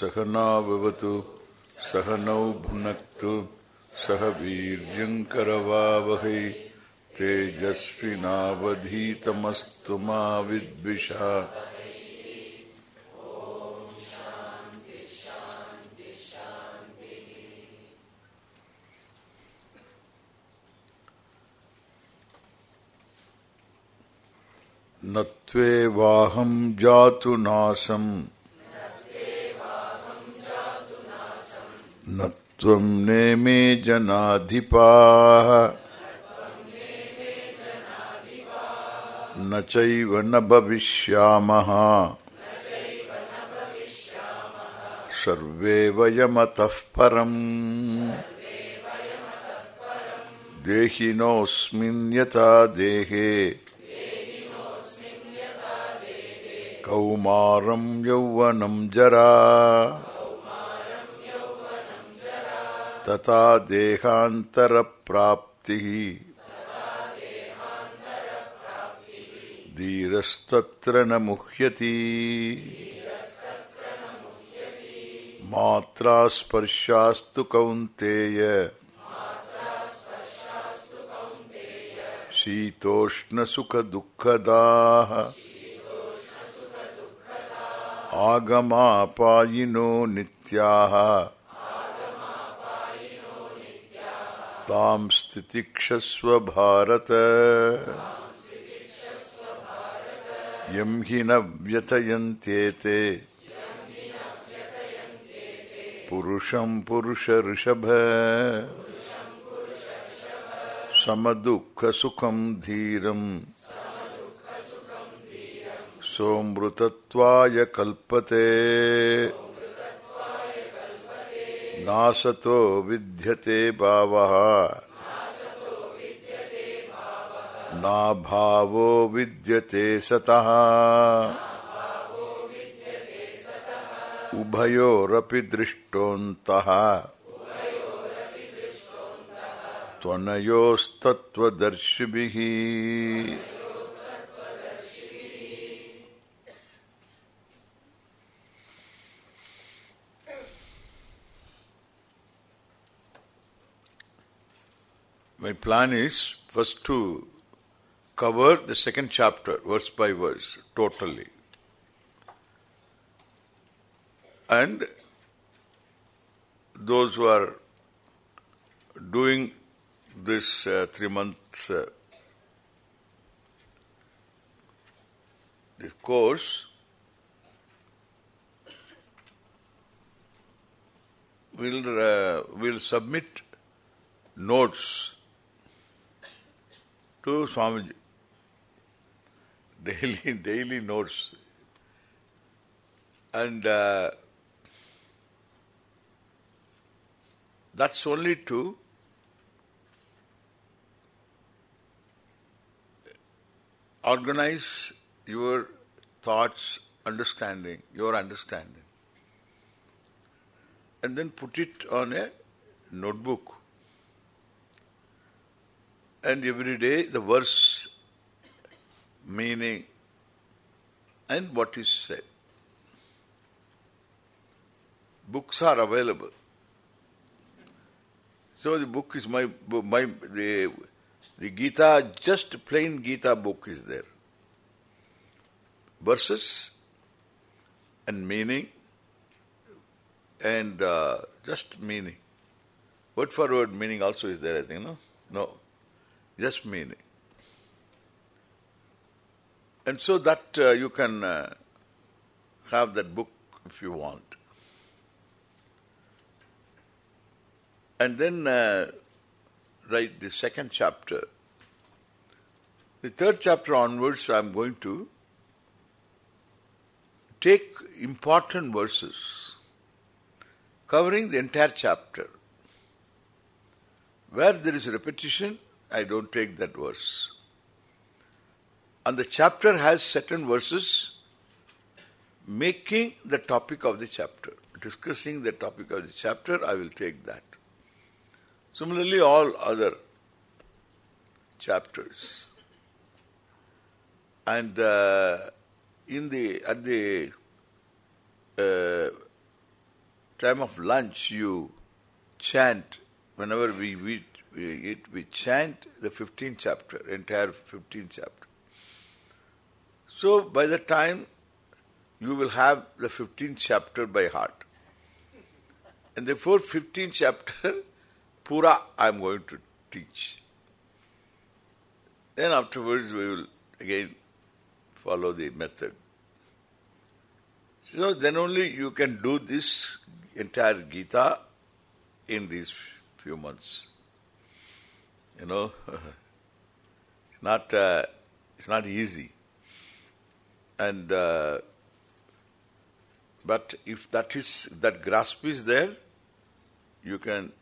सहनावतु सहनौ भुनक्तु सह वीर्यङ्करवावहै तेजस्विनावधीतमस्तु मा विद्विषा। न त्वेवाहं जातु नासम्। न त्वं नेमे जनाधिपाः न चैव न भविष्यामः। सर्वे वयमतः परम्। देहिनोऽस्मिन् यथा देहे। कौमारं यौवनं जरा। तथा देहान्तरप्राप्तिः धीरस्तत्र न मुह्यति। मात्रा स्पर्शास्तु कौन्तेय। शीतोष्णसुखदुःखदाः। आगमापायिनो नित्याः। तां स्थितिक्षस्व भारत। यं हि न व्यथयन्त्येते पुरुषं पुरुषऋषभ समदुःखसुखं धीरम्। सोऽमृतत्वाय कल्पते। नासतो विद्यते भावः। नाभावो विद्यते सतः। उभयोरपि दृष्टोऽन्तः। त्वनयोस्तत्त्वदर्शिभिः। My plan is first to cover the second chapter, verse by verse, totally. And those who are doing this uh, three months uh, this course will uh, will submit notes to Swamiji. Daily, daily notes. And uh, that's only to organize your thoughts, understanding, your understanding. And then put it on a notebook and every day the verse, meaning, and what is said. Books are available. So the book is my my the the Gita, just plain Gita book is there. Verses and meaning and uh, just meaning. Word for word meaning also is there, I think, no? No just meaning. And so that uh, you can uh, have that book if you want. And then uh, write the second chapter. The third chapter onwards I am going to take important verses covering the entire chapter. Where there is repetition, I don't take that verse. And the chapter has certain verses making the topic of the chapter. Discussing the topic of the chapter, I will take that. Similarly, all other chapters. And uh, in the at the uh, time of lunch you chant, whenever we eat, we, we chant the 15th chapter, entire 15th chapter. So by the time you will have the 15th chapter by heart. And therefore 15th chapter, Pura I am going to teach. Then afterwards we will again follow the method. So then only you can do this entire Gita in these few months. You know, it's not uh, it's not easy. And uh, but if that is that grasp is there, you can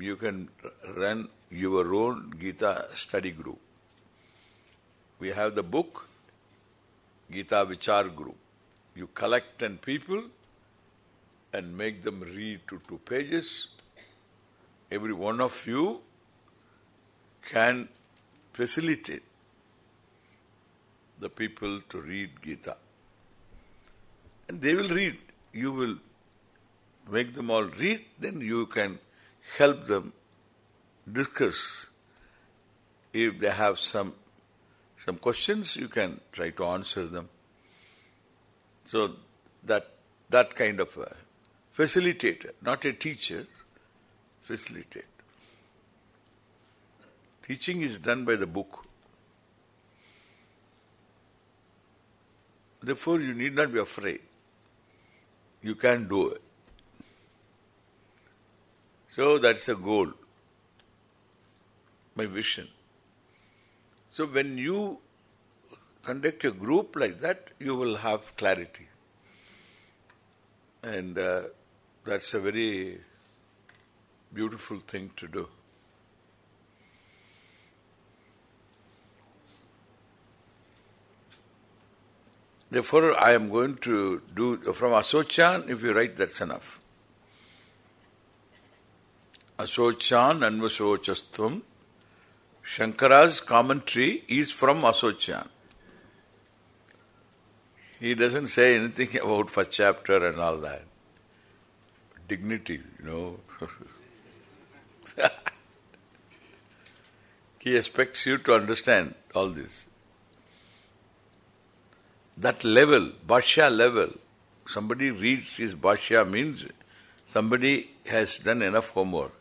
you can run your own Gita study group. We have the book, Gita Vichar group. You collect 10 people and make them read to two pages. Every one of you can facilitate the people to read Gita. And they will read. You will make them all read, then you can help them discuss. If they have some some questions, you can try to answer them. So that that kind of a facilitator, not a teacher, facilitate. Teaching is done by the book. Therefore, you need not be afraid. You can do it. So that's a goal, my vision. So when you conduct a group like that, you will have clarity. And uh, that's a very beautiful thing to do. Therefore, I am going to do, from Asochan, if you write, that's enough. Asochan Anvasocastvam. Shankara's commentary is from Asochan. He doesn't say anything about first chapter and all that. Dignity, you know. he expects you to understand all this. That level, Bhashya level, somebody reads his Bhashya means somebody has done enough homework.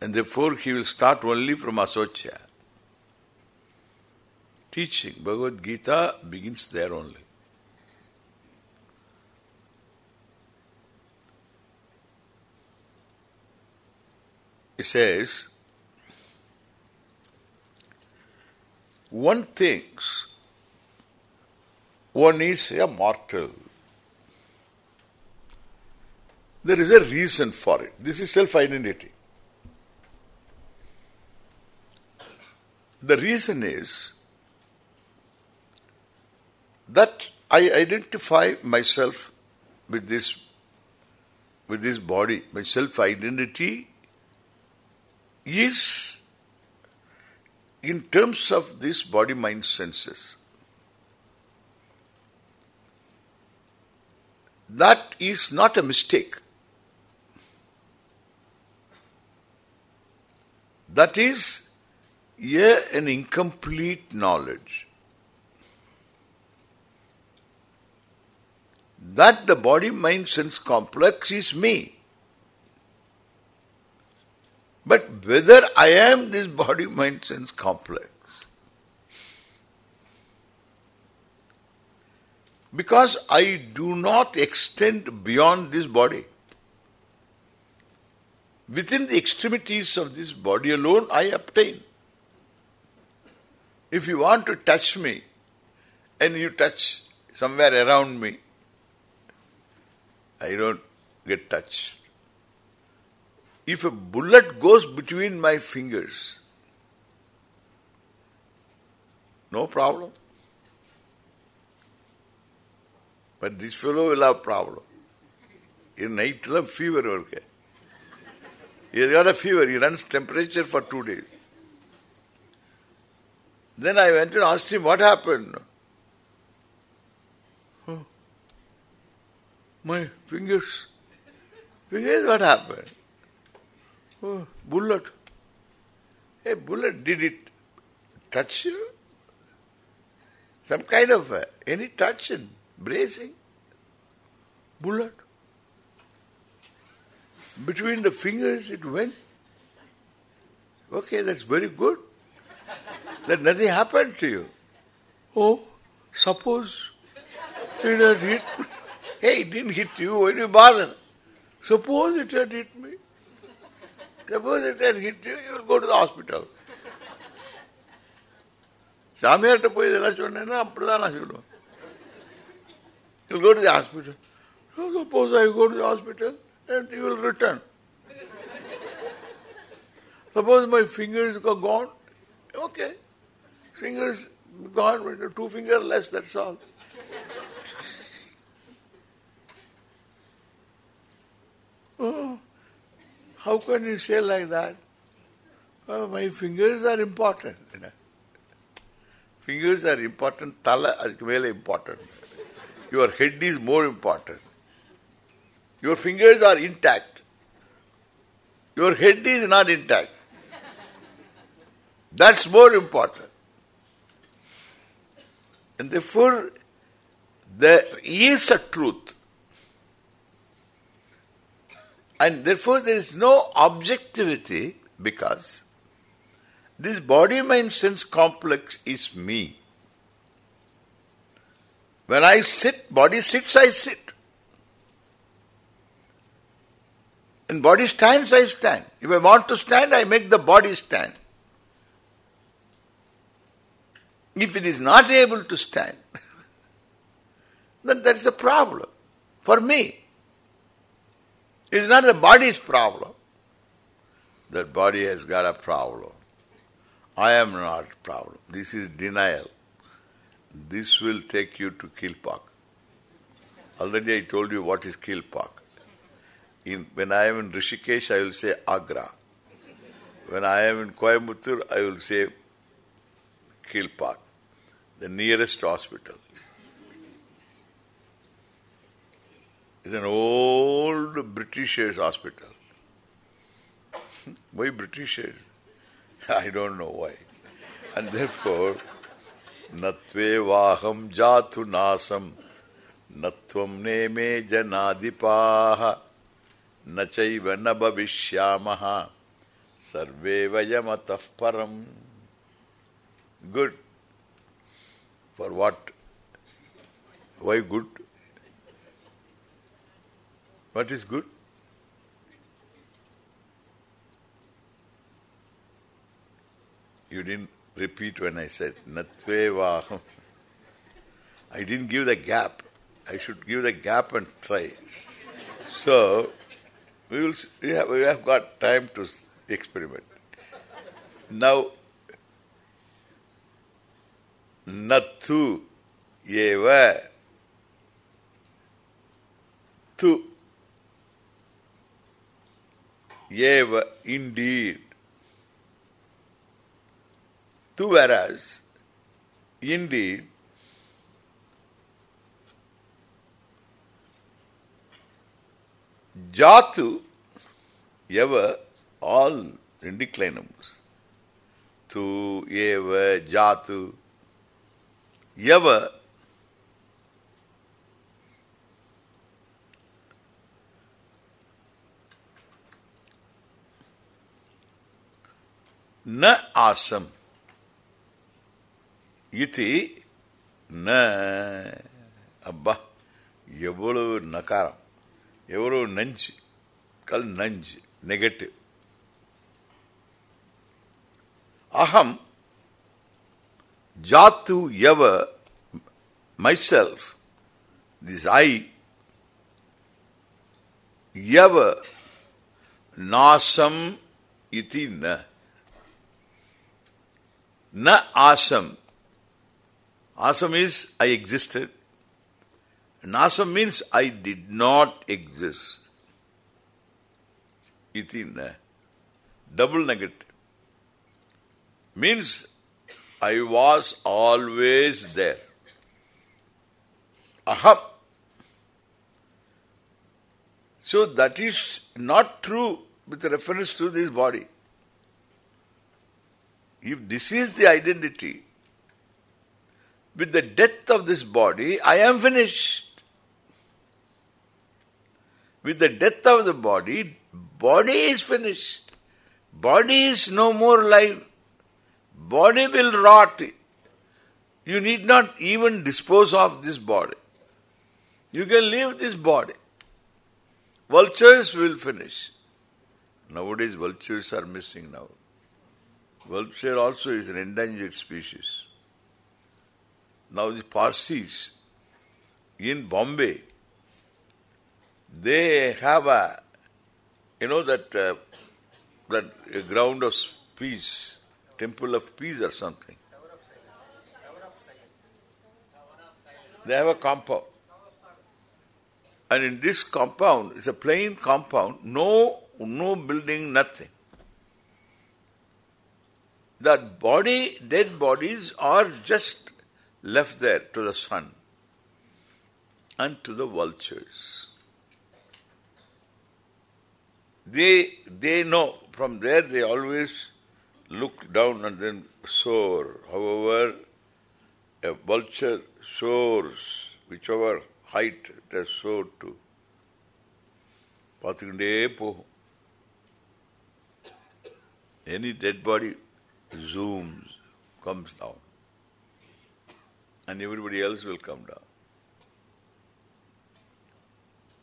And therefore he will start only from Asocya. Teaching, Bhagavad Gita begins there only. It says, one thinks one is a mortal. There is a reason for it. This is self-identity. The reason is that I identify myself with this with this body. My self-identity is in terms of this body, mind, senses. That is not a mistake. That is yeah, an incomplete knowledge. That the body, mind, sense complex is me. But whether I am this body, mind, sense complex, because I do not extend beyond this body. Within the extremities of this body alone, I obtain. If you want to touch me and you touch somewhere around me, I don't get touched. If a bullet goes between my fingers, no problem. But this fellow will have problem. In night have fever okay. He got a fever, he runs temperature for two days. Then I went and asked him what happened. My fingers. Fingers, what happened? Oh, bullet. A bullet, did it touch you? Some kind of uh, any touch and bracing? Bullet. Between the fingers it went. Okay, that's very good. that nothing happened to you. Oh, suppose it had hit Hey, it didn't hit you, why do you bother? Suppose it had hit me. Suppose it had hit you, you will go to the hospital. சாமியார்கிட்ட போய் இதெல்லாம் சொன்னேன்னா அப்படிதான் நான் சொல்லுவேன் You'll go to the hospital. So suppose I go to the hospital and you will return. suppose my fingers are gone. Okay. Fingers gone, two finger less, that's all. oh, how can you say like that? My fingers are important. You know. Fingers are important, tala is very important. Your head is more important. Your fingers are intact. Your head is not intact. That's more important. And therefore, there is a truth. And therefore there is no objectivity because this body-mind sense complex is me. When I sit, body sits, I sit. And body stands, I stand. If I want to stand, I make the body stand. If it is not able to stand, then there is a problem for me. It is not the body's problem. That body has got a problem. I am not problem. This is denial. This will take you to Kilpauk. Already I told you what is Kilpauk. In, when I am in Rishikesh, I will say Agra. When I am in Coimbatore, I will say Kilpauk, the nearest hospital. It's an old Britishers hospital. why Britishers? I don't know why. And therefore, natve vaham jatu nasam natvam neme janadipaha nachaiva na bhavishyamaha sarve vayamatah param. Good. For what? Why good? What is good? You didn't repeat when I said Natvevaham. I didn't give the gap. I should give the gap and try. So, we will. We have, we have got time to experiment. Now, Nathu eva tu eva indeed to whereas indeed jatu ever all indeclinables tu eva jatu ever न आसम இதி ந அப்பா எவ்வளவு நகாரம் எவ்வளவு நஞ்சு கல் நஞ்சு negative அகம் ஜாத்து எவ myself this I எவ நாசம் இதி ந ந awesome Asam is I existed. Nasam means I did not exist. Itina. Double negative. Means I was always there. Aham. So that is not true with reference to this body. If this is the identity, with the death of this body, I am finished. With the death of the body, body is finished. Body is no more live. Body will rot. You need not even dispose of this body. You can leave this body. Vultures will finish. Nowadays vultures are missing now. Vulture also is an endangered species. Now the Parsis in Bombay, they have a, you know that uh, that ground of peace, temple of peace or something. They have a compound. And in this compound, it's a plain compound, no no building, nothing. That body, dead bodies are just left there to the sun and to the vultures. They they know from there they always look down and then soar. However, a vulture soars, whichever height it has soared to. Any dead body zooms, comes down. And everybody else will come down.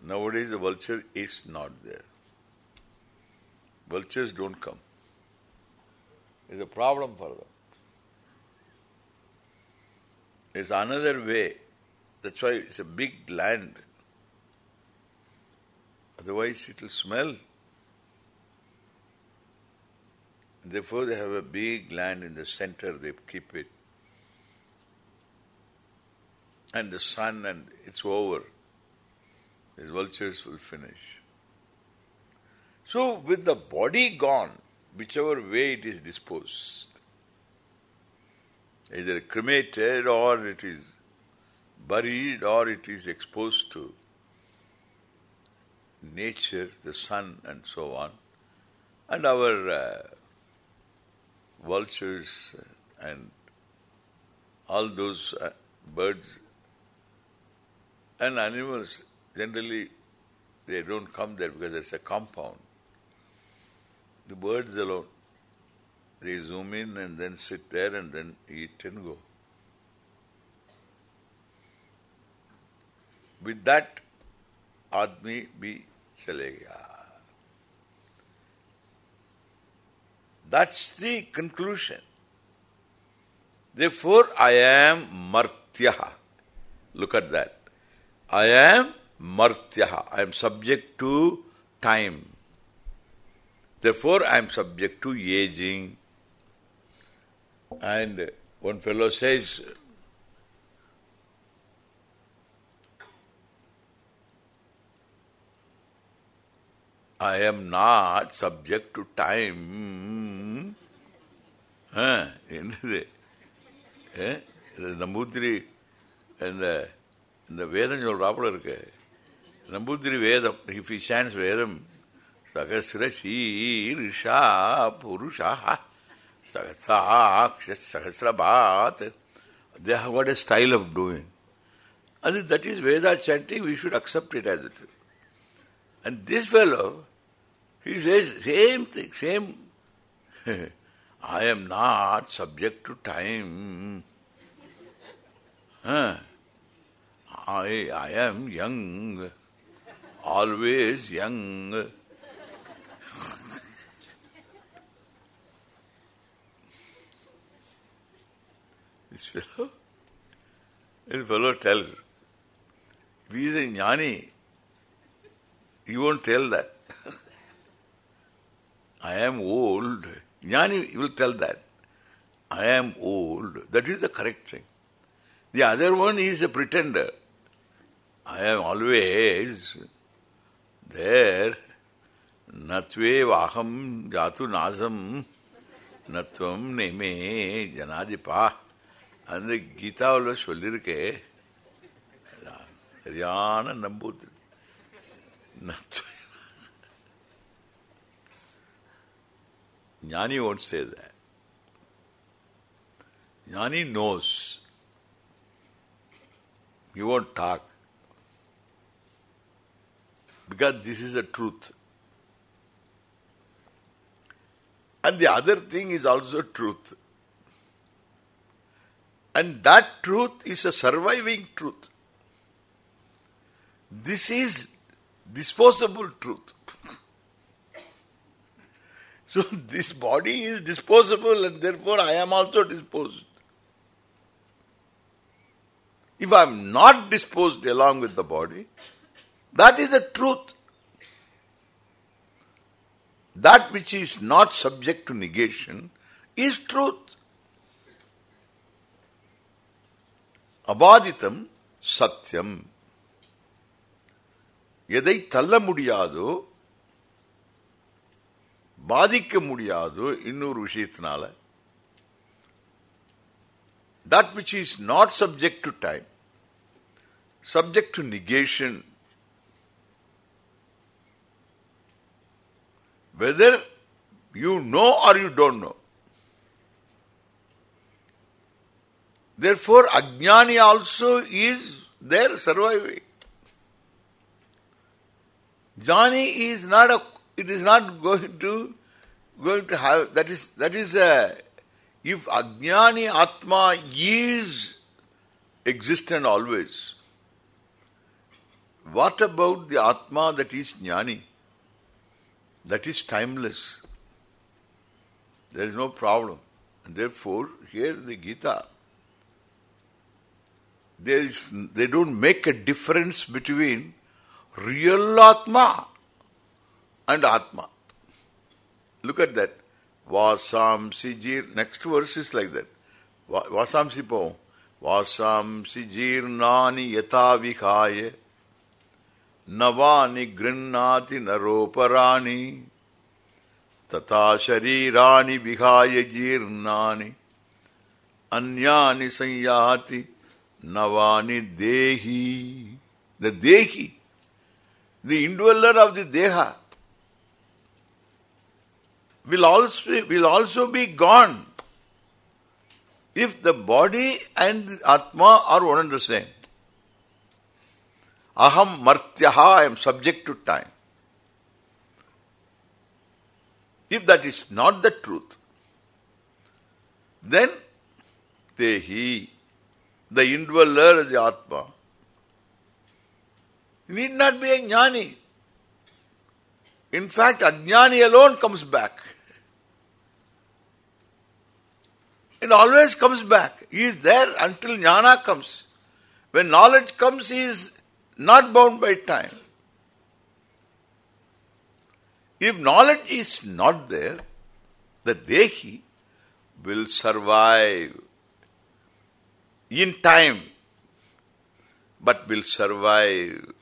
Nowadays the vulture is not there. Vultures don't come. It's a problem for them. It's another way. That's why it's a big land. Otherwise it will smell. Therefore they have a big land in the center, they keep it. And the sun and it's over. These vultures will finish. So with the body gone, whichever way it is disposed, either cremated or it is buried or it is exposed to nature, the sun and so on, and our uh, vultures and all those uh, birds and animals, generally they don't come there because there's a compound. The birds alone, they zoom in and then sit there and then eat and go. With that, आदमी भी चले गया That's the conclusion. Therefore, I am martyaha. Look at that. I am martyaha. I am subject to time. Therefore, I am subject to aging. And one fellow says, I am not subject to time. Huh? Nambudri eh? and the இந்த வேதம் சொல்றாப்புல இருக்கு நம்பூத்திரி வேதம் if he chants வேதம் சகசிர சீரிஷா புருஷா சகசிராட்ச சகசிரபாத் they have got a style of doing. And that is Veda chanting, we should accept it as it is. And this fellow, he says same thing, same. I am not subject to time. Huh? I, I am young, always young. this fellow, this fellow tells, if he is a jnani, he won't tell that. I am old. Jnani will tell that. I am old. That is the correct thing. The other one is a pretender. I am always there. Natve vaham jatu nasam natvam neme janadipa. அந்த கீதாவில் Riana, சரியான Natve. ஞானி won't say that. Jnani knows. He won't talk. Because this is a truth. And the other thing is also truth. And that truth is a surviving truth. This is disposable truth. so this body is disposable and therefore I am also disposed. If I am not disposed along with the body, that is the truth. That which is not subject to negation is truth. அபாதித்தம் சத்தியம் எதை தள்ள முடியாதோ பாதிக்க முடியாதோ இன்னொரு விஷயத்தினால that which is not subject to time, subject to negation, whether you know or you don't know. Therefore, Ajnani also is there surviving. Jnani is not a, it is not going to, going to have, that is, that is a, if Ajnani Atma is existent always, what about the Atma that is Jnani? That is timeless. There is no problem. And therefore, here the Gita, there is, they don't make a difference between real Atma and Atma. Look at that. Vasamsi jir. Next verse is like that. Vasamsi po. Vasamsi jirnani yata vihaya. Navani grinnati naroparani. Tata sharirani vihaya jirnani. Anyani sanyati. Navani dehi. The dehi. The indweller of the deha will also will also be gone if the body and the Atma are one and the same. Aham martyaha, I am subject to time. If that is not the truth, then Dehi, the indweller, the Atma, need not be a jnani. In fact, ajnani alone comes back. It always comes back. He is there until jnana comes. When knowledge comes, he is not bound by time. If knowledge is not there, the dehi will survive in time, but will survive.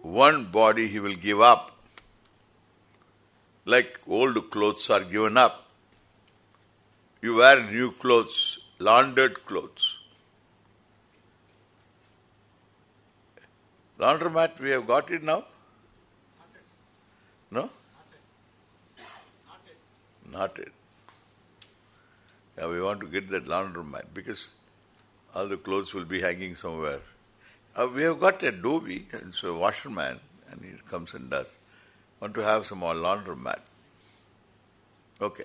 One body he will give up, like old clothes are given up. You wear new clothes, laundered clothes. Laundromat, we have got it now? No? Not it. Now we want to get that laundromat because all the clothes will be hanging somewhere. Uh, we have got a dhobi, and so a washerman, and he comes and does. Want to have some more laundromat. Okay.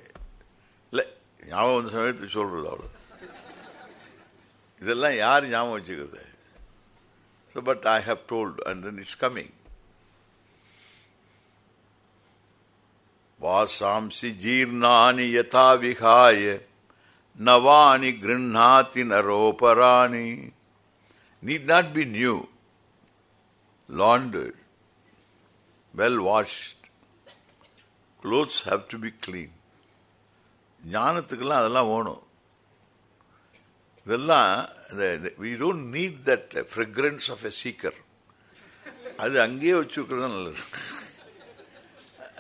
ஞாபகம் வந்த சமயத்து சொல்றது அவ்வளோ want to ஞாபகம் வச்சுக்கிறது so but I have told and then it's coming வாசாம்சி ஜீர்ணானி யதா விகாய நவானி கிருண்ணாதி நரோபராணி need not be new, laundered, well washed. Clothes have to be clean. ஞானத்துக்கெல்லாம் அதெல்லாம் வேணும் இதெல்லாம் we don't need that fragrance of a seeker அது அங்கேயே வச்சுக்கிறது நல்லது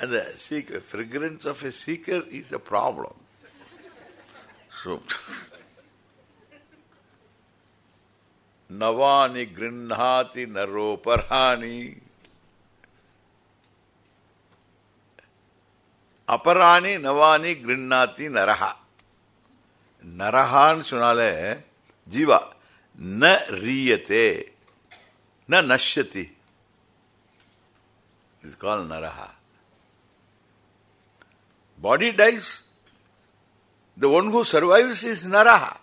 அந்த seeker fragrance of a seeker is a problem so நவானி கிருண்ணாதி நரோபராணி அபராணி நவானி கிருண்ணாத்தி நரஹா நரஹான்னு சொன்னாலே ஜீவா ந ரீயத்தே ந நஷ்யதி இஸ் கால் நரஹா body dies the one who survives is naraha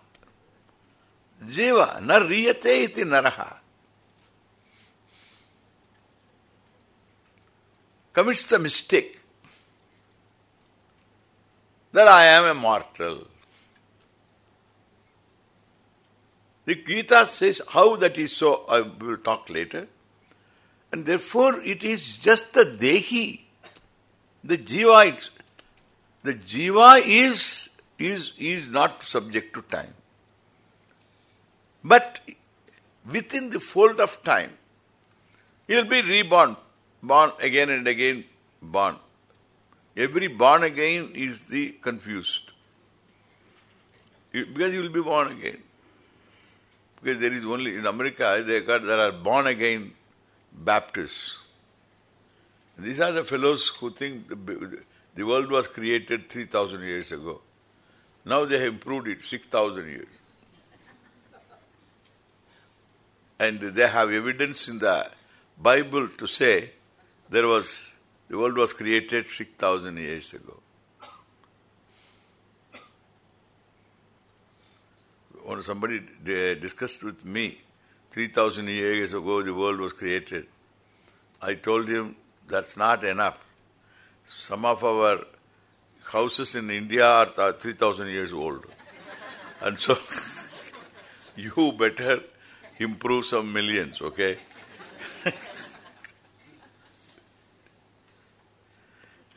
jiva nar riyate iti naraha commits the mistake that I am a mortal. The Gita says how that is so, I will talk later. And therefore it is just the Dehi, the Jiva, it's, the Jiva is, is, is not subject to time. But within the fold of time, he will be reborn, born again and again, born. Every born again is the confused. Because you will be born again. Because there is only, in America, they got, there are born again Baptists. These are the fellows who think the, the world was created 3,000 years ago. Now they have improved it 6,000 years. And they have evidence in the Bible to say there was the world was created 6,000 years ago. When somebody discussed with me 3,000 years ago the world was created, I told him that's not enough. Some of our houses in India are 3,000 years old. And so you better improve some millions, okay?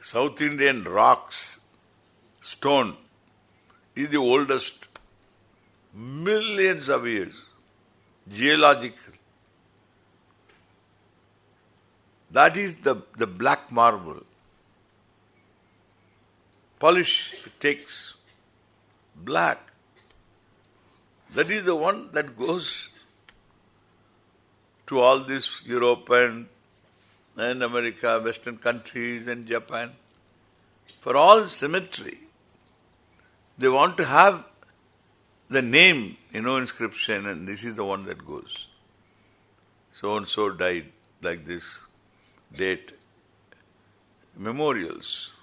South Indian rocks, stone, is the oldest, millions of years, geological. That is the, the black marble. Polish takes black. That is the one that goes to all this Europe and, and America, Western countries and Japan. For all symmetry, they want to have the name, you know, inscription, and this is the one that goes. So-and-so died like this date. Memorials.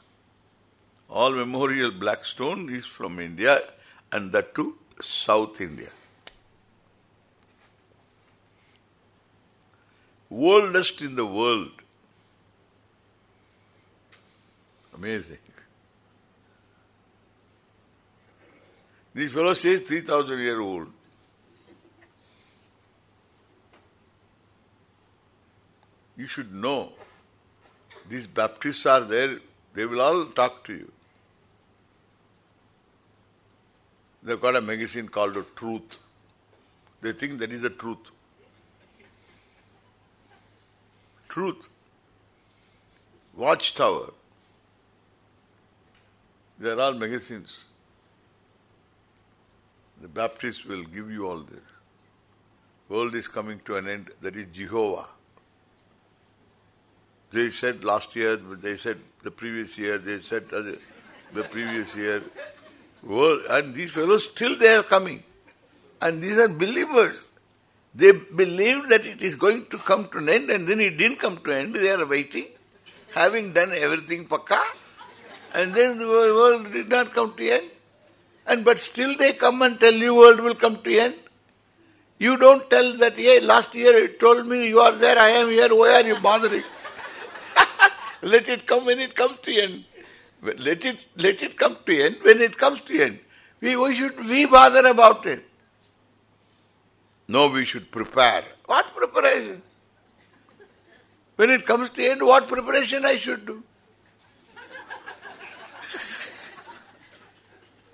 All memorial black stone is from India and that too South India. Oldest in the world. Amazing. This fellow says 3000 year old. You should know. These Baptists are there, they will all talk to you. They've got a magazine called The Truth. They think that is the truth. Truth. Watchtower. They are all magazines. The Baptists will give you all this. World is coming to an end. That is Jehovah. They said last year, they said the previous year, they said the, previous year. World, and these fellows still they are coming. And these are believers. They believe that it is going to come to an end and then it didn't come to an end. They are waiting, having done everything pakka. And then the world did not come to an end. And but still they come and tell you world will come to end. You don't tell that, hey, last year you told me you are there, I am here, why are you bothering? let it come when it comes to end. Let it let it come to end when it comes to end. We why should we bother about it? No, we should prepare. What preparation? When it comes to end, what preparation I should do?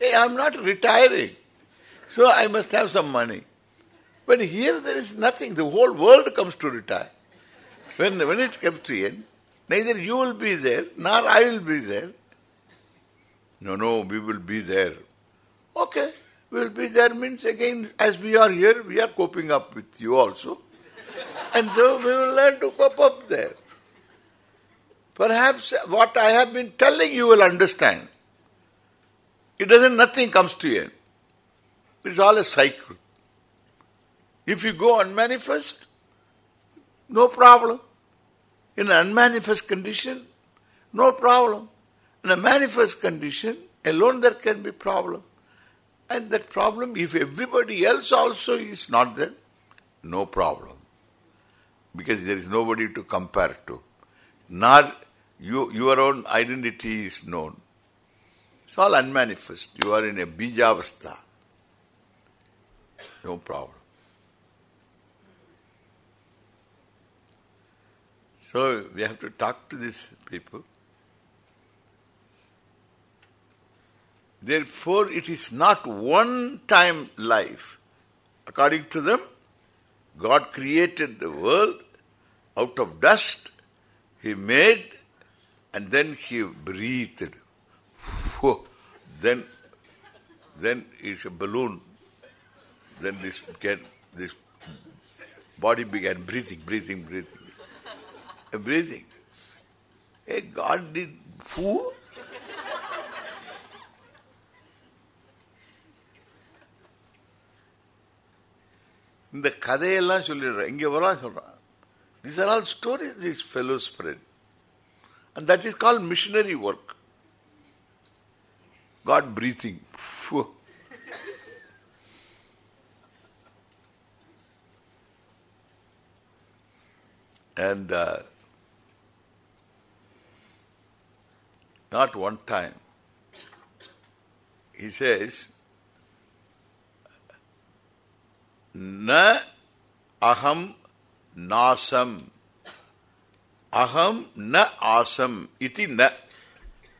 Hey, I'm not retiring. So I must have some money. But here there is nothing. The whole world comes to retire. When, when it comes to end, neither you will be there, nor I will be there. No, no, we will be there. Okay, we will be there means again, as we are here, we are coping up with you also. and so we will learn to cope up there. perhaps what I have been telling you will understand. It doesn't, nothing comes to end. It's all a cycle. If you go unmanifest, no problem. In an unmanifest condition, no problem. In a manifest condition, alone there can be problem. And that problem, if everybody else also is not there, no problem. Because there is nobody to compare to. Nor you, your own identity is known. It's all unmanifest. You are in a bijavastha. No problem. So we have to talk to these people. Therefore, it is not one-time life. According to them, God created the world out of dust. He made and then He breathed. Then, then it's a balloon. Then this get this body began breathing, breathing, breathing, breathing. Hey, God did who? இந்த கதையெல்லாம் சொல்லிடுறேன் இங்க வரலாம் சொல்றான் These are all stories these fellows spread. And that is called missionary work. God breathing. And uh, not one time. He says, Na aham nasam. Aham na asam iti na.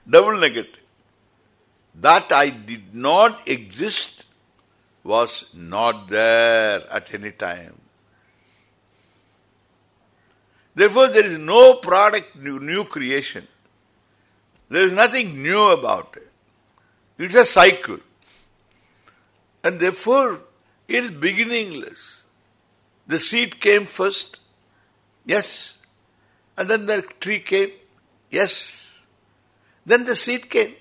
Double negative. That I did not exist was not there at any time. Therefore, there is no product, new, new creation. There is nothing new about it. It's a cycle. And therefore, it is beginningless. The seed came first. Yes. And then the tree came. Yes. Then the seed came.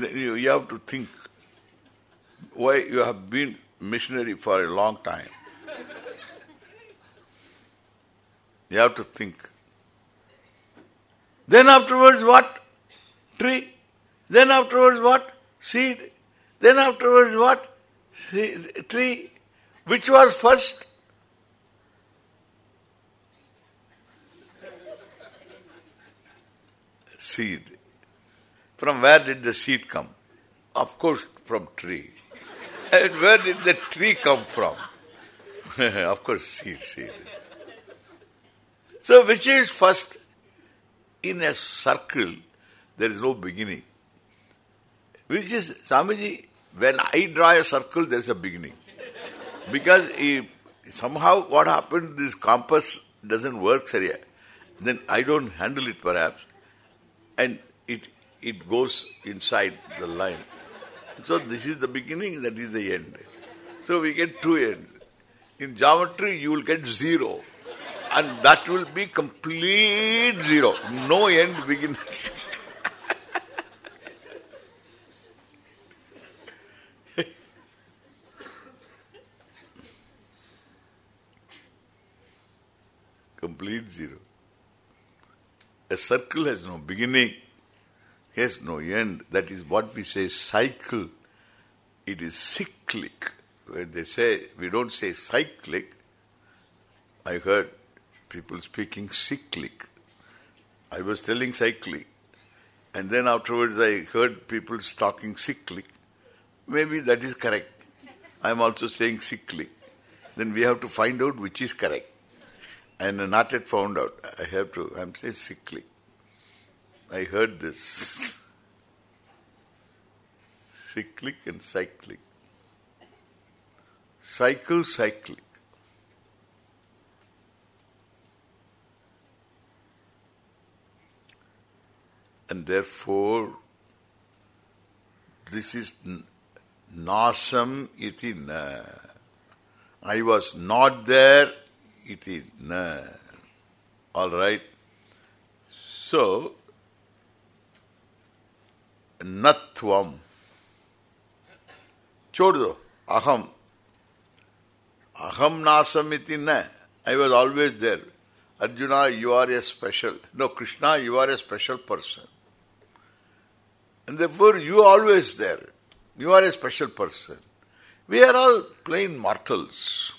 You, you have to think why you have been missionary for a long time. You have to think. Then afterwards what? Tree. Then afterwards what? Seed. Then afterwards what? Seed, tree. Which was first? Seed. From where did the seed come? Of course, from tree. And where did the tree come from? of course, seed, seed. So which is first? In a circle, there is no beginning. Which is, Swamiji, when I draw a circle, there is a beginning. Because if somehow what happened, this compass doesn't work, Sarya, then I don't handle it perhaps. And it it goes inside the line. So this is the beginning, that is the end. So we get two ends. In geometry, you will get zero. And that will be complete zero. No end beginning. complete zero. A circle has no beginning, has no end. That is what we say cycle. It is cyclic. When they say, we don't say cyclic. I heard people speaking cyclic. I was telling cyclic. And then afterwards I heard people talking cyclic. Maybe that is correct. I am also saying cyclic. Then we have to find out which is correct. And not yet found out. I have to, I am saying cyclic. I heard this. cyclic and cyclic. Cycle, cyclic. And therefore, this is nasam iti na. I was not there iti na. All right. So, natvam. Chodo, aham. Aham nasam na. I was always there. Arjuna, you are a special. No, Krishna, you are a special person. And therefore, you are always there. You are a special person. We are all plain mortals.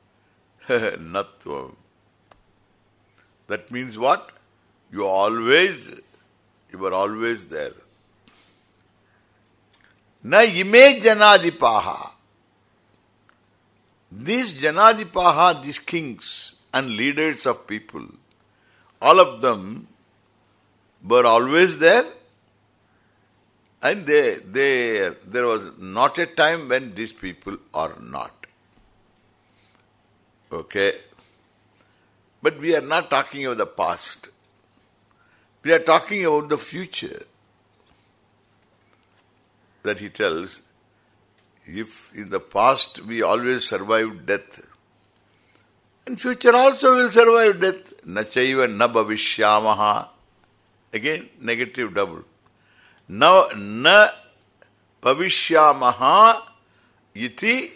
Natvam. That means what? You always, you are always there. Na ime janadipaha. These janadipaha, these kings and leaders of people, all of them were always there and they, they, there was not a time when these people are not. Okay. But we are not talking about the past. We are talking about the future. That he tells, if in the past we always survived death, in future also will survive death. Nachaiva na. Again, negative double. Na, na bhavishyamaha iti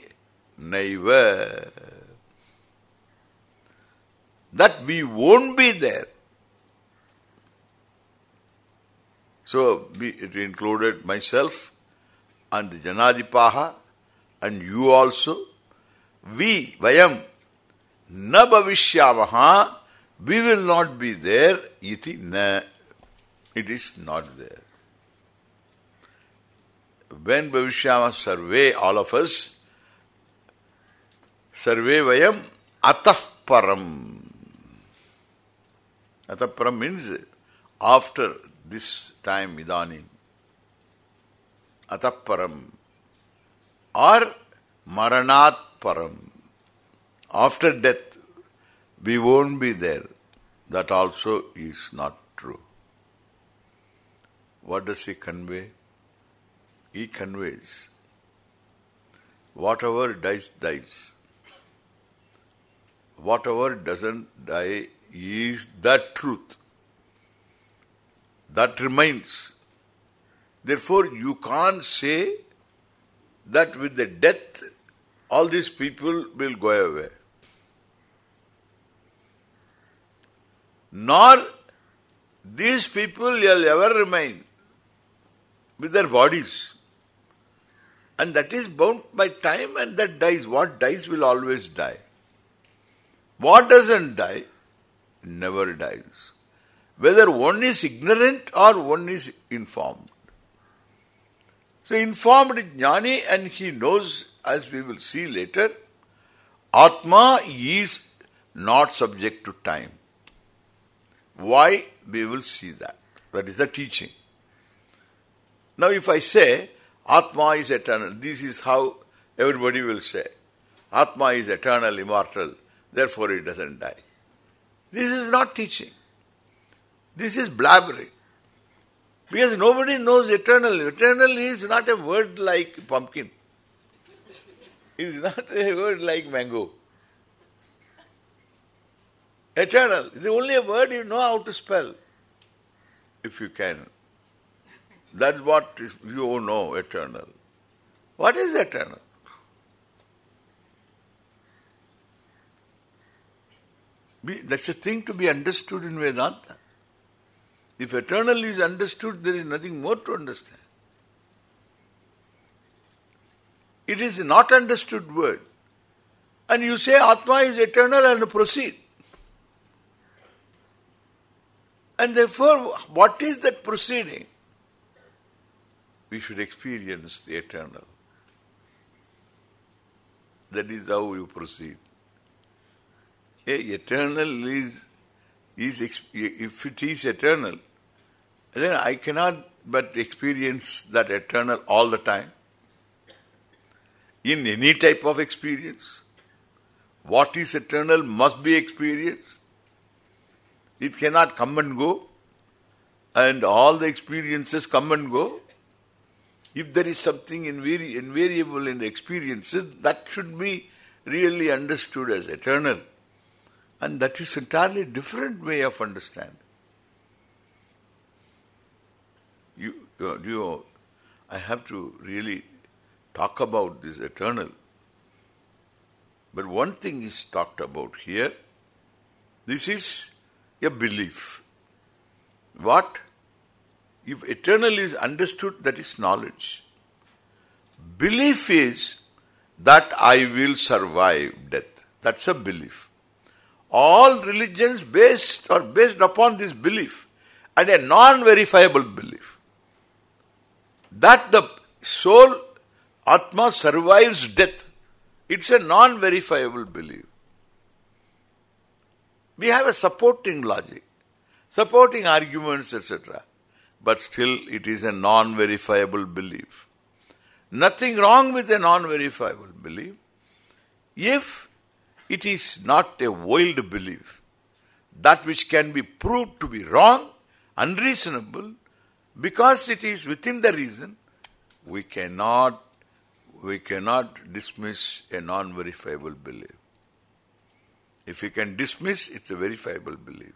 naiva. That we won't be there. So, it included myself and Janadipaha and you also. We, Vayam, na bhavishyamaha, we will not be there, iti na. It is not there. When bhavishyama sarve all of us, sarve vayam atah param. Param means after this time idanim. Atah param. Or maranat param. After death, we won't be there. That also is not true. What does he convey? He conveys whatever dies, dies. Whatever doesn't die is the truth. That remains. Therefore, you can't say that with the death, all these people will go away. Nor these people will ever remain with their bodies. And that is bound by time and that dies. What dies will always die. What doesn't die never dies. Whether one is ignorant or one is informed. So informed jnani and he knows, as we will see later, Atma is not subject to time. Why? We will see that. That is the teaching. Now if I say, Atma is eternal, this is how everybody will say. Atma is eternal, immortal, therefore it doesn't die. This is not teaching. This is blabbering. Because nobody knows eternal. Eternal is not a word like pumpkin. It is not a word like mango. Eternal is the only word you know how to spell. If you can. That's what you know, eternal. What is eternal? That's a thing to be understood in Vedanta. If eternal is understood, there is nothing more to understand. It is not understood word. And you say Atma is eternal and proceed. And therefore, what is that proceeding? We should experience the eternal. That is how you proceed. Eternal is, is if it is eternal, then I cannot but experience that eternal all the time. In any type of experience. What is eternal must be experienced. It cannot come and go. And all the experiences come and go. If there is something invari invariable in the experiences, that should be really understood as eternal. And that is entirely different way of understanding. You, I have to really talk about this eternal. But one thing is talked about here. This is a belief. What? If eternal is understood, that is knowledge. Belief is that I will survive death. That's a belief. All religions based or based upon this belief and a non-verifiable belief that the soul, Atma survives death. It's a non-verifiable belief. We have a supporting logic, supporting arguments, etc. But still it is a non-verifiable belief. Nothing wrong with a non-verifiable belief if it is not a wild belief. That which can be proved to be wrong, unreasonable, because it is within the reason, we cannot we cannot dismiss a non-verifiable belief. If we can dismiss, it's a verifiable belief.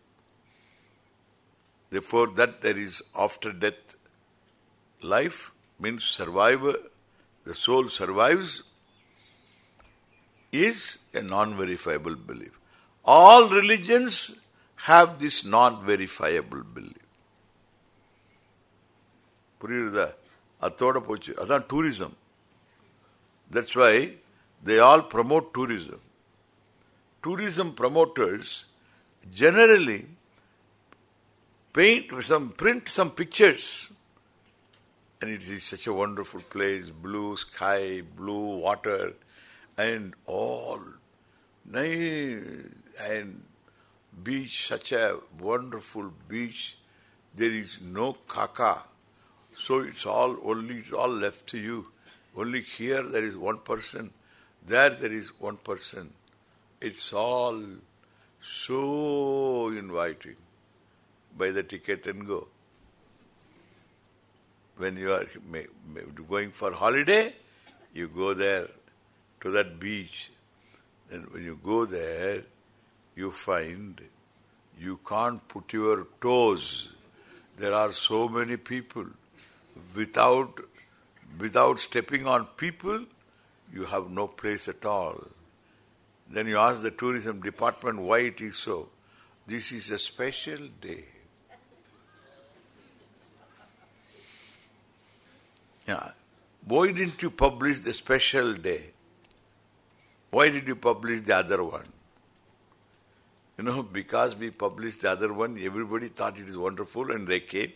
Therefore, that there is after death life means survivor, the soul survives, is a non-verifiable belief. All religions have this non-verifiable belief. புரியுறதா அத்தோட போச்சு அதான் tourism that's why they all promote tourism. Tourism promoters generally paint some print some pictures and it is such a wonderful place, blue sky, blue water and all nice and beach, such a wonderful beach. There is no kaka so it's all only it's all left to you. Only here there is one person, there there is one person. It's all so inviting. Buy the ticket and go. When you are going for holiday, you go there to that beach. And when you go there, you find you can't put your toes. There are so many people without without stepping on people, you have no place at all. Then you ask the tourism department why it is so. This is a special day. Yeah. Why didn't you publish the special day? Why did you publish the other one? You know, because we published the other one, everybody thought it is wonderful and they came.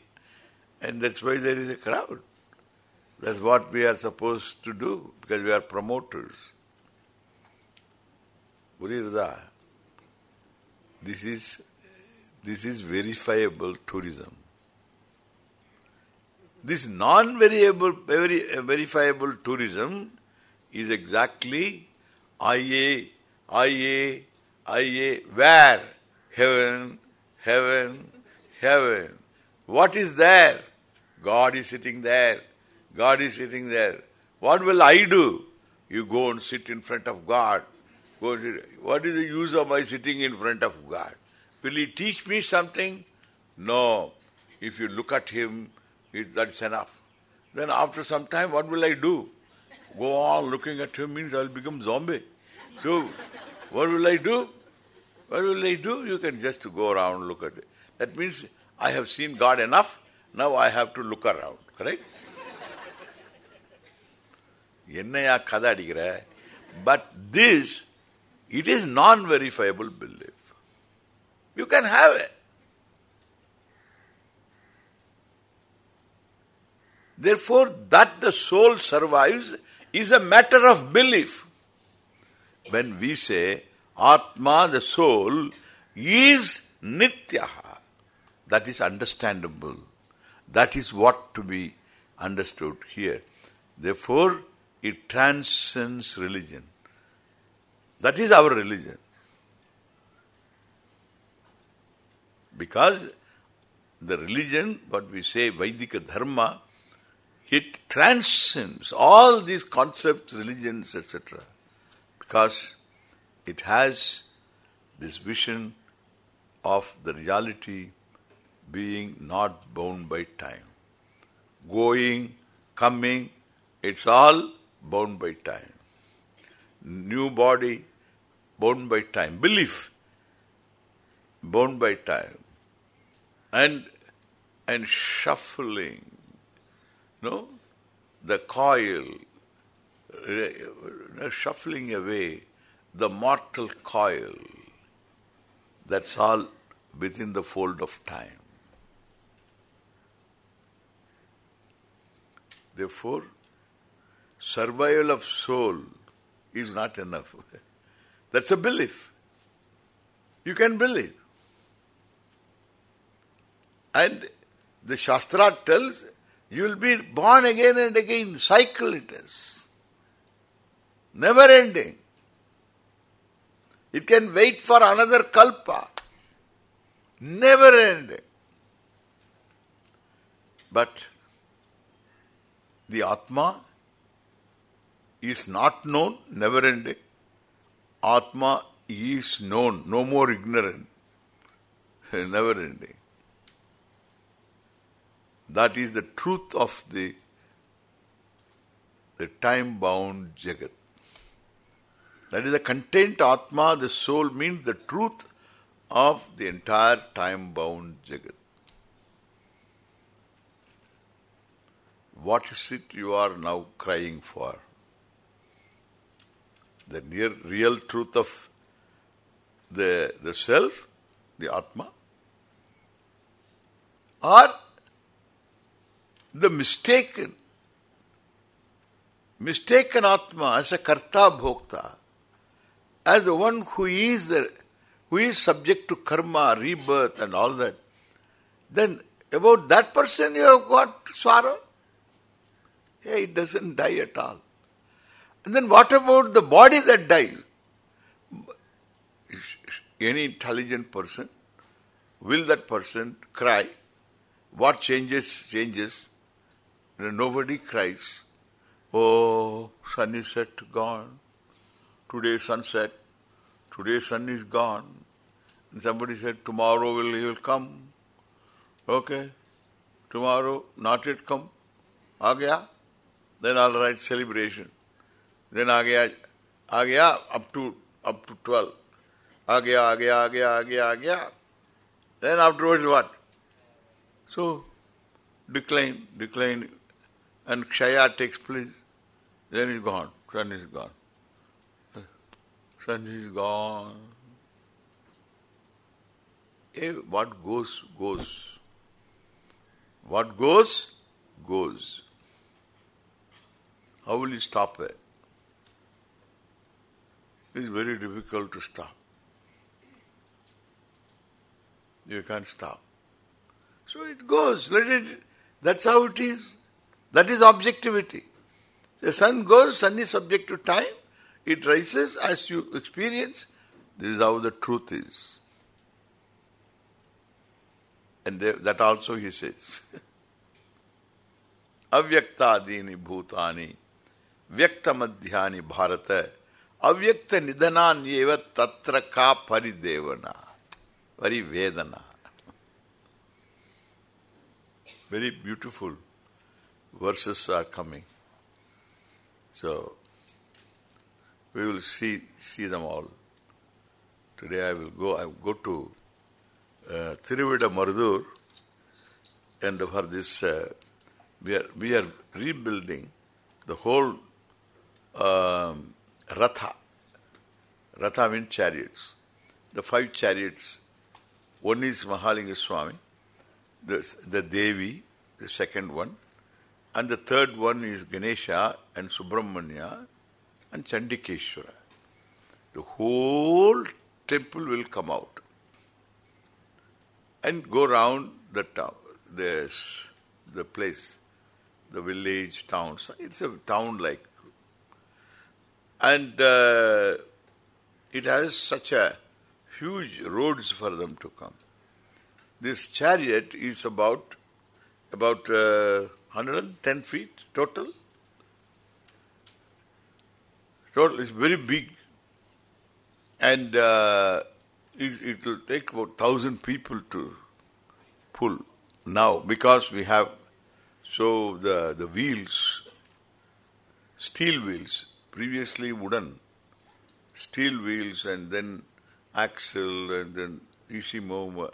And that's why there is a crowd. That's what we are supposed to do because we are promoters. Burirda. This is this is verifiable tourism. This non-verifiable very, verifiable tourism is exactly IA, IA, IA, where? Heaven, heaven, heaven. What is there? God is sitting there. God is sitting there. What will I do? You go and sit in front of God. What is the use of my sitting in front of God? Will He teach me something? No. If you look at Him, that's enough. Then after some time, what will I do? Go on looking at Him means I will become zombie. So, what will I do? What will I do? You can just go around look at it. That means I have seen God enough, now I have to look around, correct? But this, it is non-verifiable belief. You can have it. Therefore, that the soul survives is a matter of belief. When we say, Atma, the soul, is Nityaha that is understandable that is what to be understood here. Therefore, it transcends religion. That is our religion. Because the religion, what we say, Vaidika Dharma, it transcends all these concepts, religions, etc. Because it has this vision of the reality being not bound by time. Going, coming, it's all bound by time. New body, bound by time. Belief, bound by time. And and shuffling, no? The coil, shuffling away the mortal coil. That's all within the fold of time. Therefore, survival of soul is not enough. That's a belief. You can believe. And the Shastra tells you will be born again and again. Cycle it is. Never ending. It can wait for another kalpa. Never ending. But the Atma is not known, never ending. Atma is known, no more ignorant, never ending. That is the truth of the the time-bound Jagat. That is the content Atma, the soul, means the truth of the entire time-bound Jagat. What is it you are now crying for? The near real truth of the the self, the Atma, or the mistaken, mistaken Atma as a Karta Bhokta, as the one who is the who is subject to karma, rebirth and all that, then about that person you have got sorrow? Hey, it doesn't die at all. And then what about the body that dies? Any intelligent person, will that person cry? What changes, changes. Nobody cries. Oh, sun is set, gone. Today sunset. Today sun is gone. And somebody said, tomorrow will he will come. Okay. Tomorrow not yet come. Agya. Then all right, celebration. Then agya, agya up to up to twelve. Agya, agya, agya, agya, agya. Then afterwards what? So decline, decline, and kshaya takes place. Then he's gone. Sun is gone. Sun is gone. Hey, what goes, goes. What goes, goes. How will you stop it? It is very difficult to stop. You can't stop. So it goes. Let it. That's how it is. That is objectivity. The sun goes, sun is subject to time. It rises as you experience. This is how the truth is. And that also he says. Avyaktadini bhutani bharata avyakta nidananyeva tatra ka paridevana. Very vedana. Very beautiful verses are coming. So, we will see see them all. Today I will go I will go to uh, and for this uh, we are we are rebuilding the whole um, Ratha. Ratha means chariots. The five chariots. One is Mahalinga Swami, the, the Devi, the second one, and the third one is Ganesha and Subramanya and Chandikeshwara. The whole temple will come out and go round the town, the, the place, the village, town. It's a town like. And uh, it has such a huge roads for them to come. This chariot is about about uh, 110 feet total. Total is very big. And uh, it, will take about thousand people to pull now because we have so the the wheels steel wheels previously wooden steel wheels and then axle and then easy move,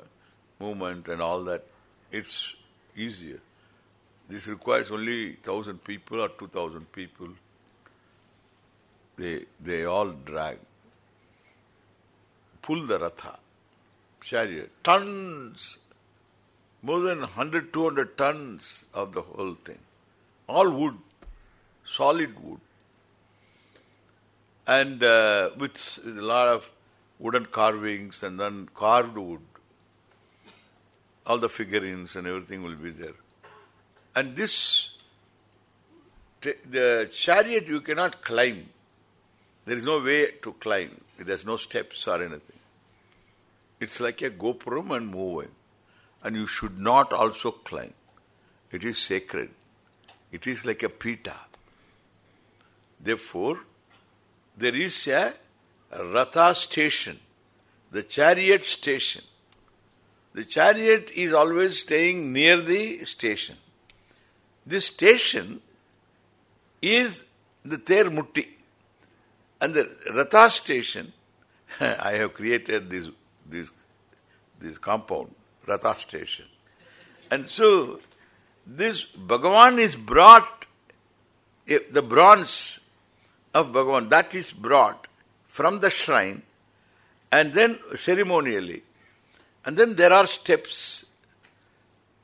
movement and all that it's easier this requires only thousand people or two thousand people they they all drag pull the ratha chariot tons more than 100, 200 tons of the whole thing. All wood, solid wood. And uh, with, with a lot of wooden carvings and then carved wood. All the figurines and everything will be there. And this, the chariot you cannot climb. There is no way to climb. There's no steps or anything. It's like a gopuram and moving and you should not also climb. It is sacred. It is like a pita. Therefore, there is a ratha station, the chariot station. The chariot is always staying near the station. This station is the Ter Mutti. And the Ratha station, I have created this, this, this compound. Ratha station. And so, this Bhagavan is brought, eh, the bronze of Bhagavan, that is brought from the shrine and then ceremonially. And then there are steps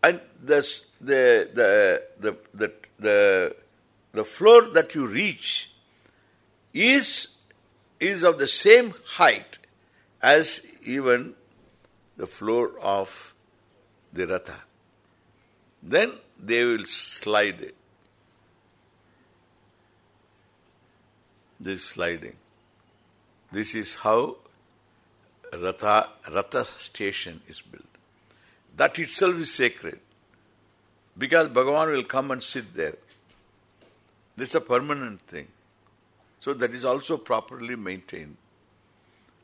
and the, the, the, the, the, the, the floor that you reach is, is of the same height as even the floor of the ratha. Then they will slide it. This sliding. This is how Ratha, Ratha station is built. That itself is sacred. Because Bhagavan will come and sit there. This is a permanent thing. So that is also properly maintained.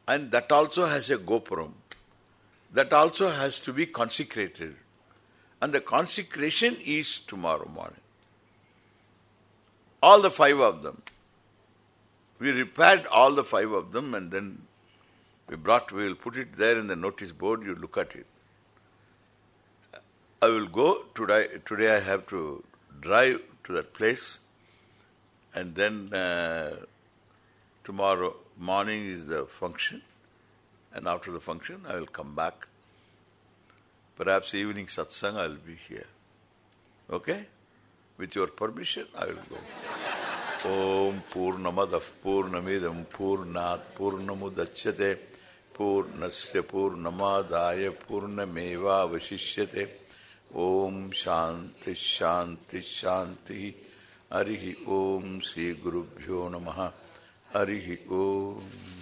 And that also has a gopuram that also has to be consecrated. And the consecration is tomorrow morning. All the five of them. We repaired all the five of them and then we brought, we will put it there in the notice board, you look at it. I will go, today Today I have to drive to that place and then uh, tomorrow morning is the function and after the function I will come back. Perhaps evening satsang I will be here. Okay? With your permission I will go. ओम पूर्णमद पूर्णमिदम मुदच्यते पूर्णमुदच्यते। पूर्णस्य पूर्णमादाय पूर्णमेवशिष्य ओम शांति शांति शांति। हरि ओम श्री गुरुभ्यो नमः। हरि ओम।